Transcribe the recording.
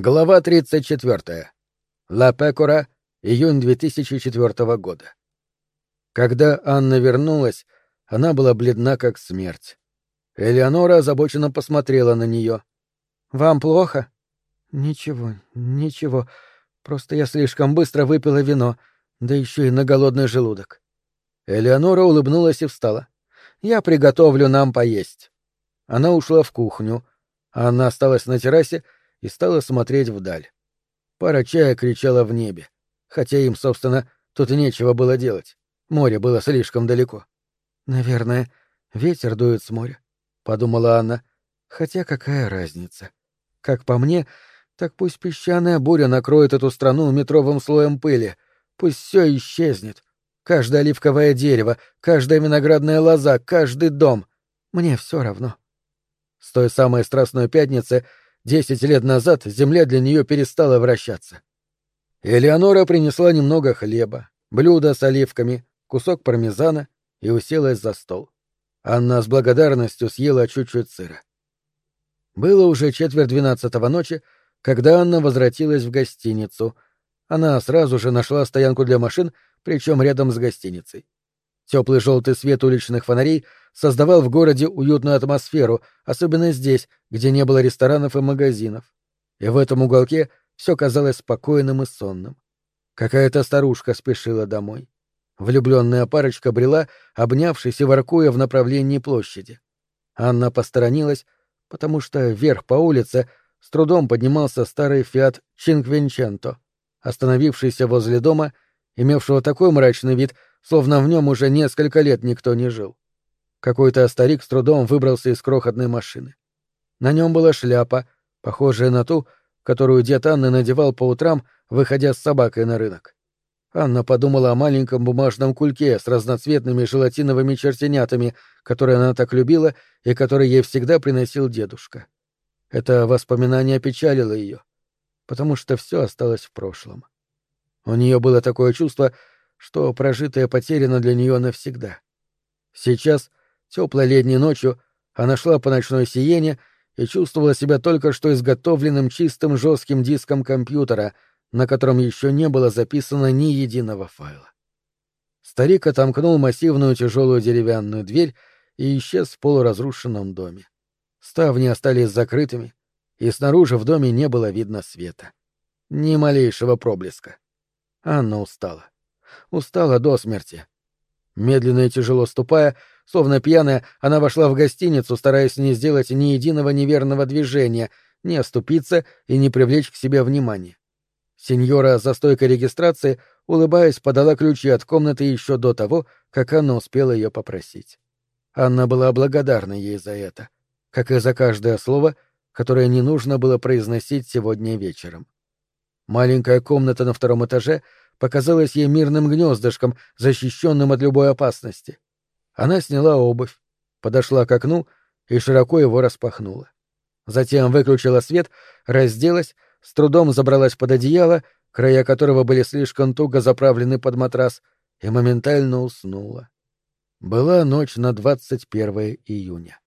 Глава 34. Ла Пекора, июнь 2004 года. Когда Анна вернулась, она была бледна как смерть. Элеонора озабоченно посмотрела на нее. «Вам плохо?» «Ничего, ничего. Просто я слишком быстро выпила вино, да еще и на голодный желудок». Элеонора улыбнулась и встала. «Я приготовлю нам поесть». Она ушла в кухню. Анна осталась на террасе и стала смотреть вдаль. Пара чая кричала в небе, хотя им, собственно, тут нечего было делать. Море было слишком далеко. «Наверное, ветер дует с моря», — подумала Анна. «Хотя какая разница? Как по мне, так пусть песчаная буря накроет эту страну метровым слоем пыли. Пусть все исчезнет. Каждое оливковое дерево, каждая виноградная лоза, каждый дом. Мне все равно». С той самой Страстной Пятницы Десять лет назад земля для нее перестала вращаться. Элеонора принесла немного хлеба, блюдо с оливками, кусок пармезана и уселась за стол. Анна с благодарностью съела чуть-чуть сыра. Было уже четверть двенадцатого ночи, когда Анна возвратилась в гостиницу. Она сразу же нашла стоянку для машин, причем рядом с гостиницей. Теплый желтый свет уличных фонарей создавал в городе уютную атмосферу, особенно здесь, где не было ресторанов и магазинов. И в этом уголке все казалось спокойным и сонным. Какая-то старушка спешила домой. Влюбленная парочка брела, обнявшись и воркуя в направлении площади. Анна посторонилась, потому что вверх по улице с трудом поднимался старый фиат Чинквинченто, остановившийся возле дома, имевшего такой мрачный вид, словно в нем уже несколько лет никто не жил. Какой-то старик с трудом выбрался из крохотной машины. На нем была шляпа, похожая на ту, которую дед Анны надевал по утрам, выходя с собакой на рынок. Анна подумала о маленьком бумажном кульке с разноцветными желатиновыми чертенятами, которые она так любила и который ей всегда приносил дедушка. Это воспоминание опечалило ее, потому что все осталось в прошлом. У нее было такое чувство, что прожитое потеряно для нее навсегда. Сейчас, теплой летней ночью, она шла по ночной сиене и чувствовала себя только что изготовленным чистым жестким диском компьютера, на котором еще не было записано ни единого файла. Старик отомкнул массивную тяжелую деревянную дверь и исчез в полуразрушенном доме. Ставни остались закрытыми, и снаружи в доме не было видно света. Ни малейшего проблеска. Анна устала устала до смерти. Медленно и тяжело ступая, словно пьяная, она вошла в гостиницу, стараясь не сделать ни единого неверного движения, не оступиться и не привлечь к себе внимания. Сеньора за стойкой регистрации, улыбаясь, подала ключи от комнаты еще до того, как Анна успела ее попросить. Анна была благодарна ей за это, как и за каждое слово, которое не нужно было произносить сегодня вечером. Маленькая комната на втором этаже показалась ей мирным гнездышком, защищенным от любой опасности. Она сняла обувь, подошла к окну и широко его распахнула. Затем выключила свет, разделась, с трудом забралась под одеяло, края которого были слишком туго заправлены под матрас, и моментально уснула. Была ночь на 21 июня.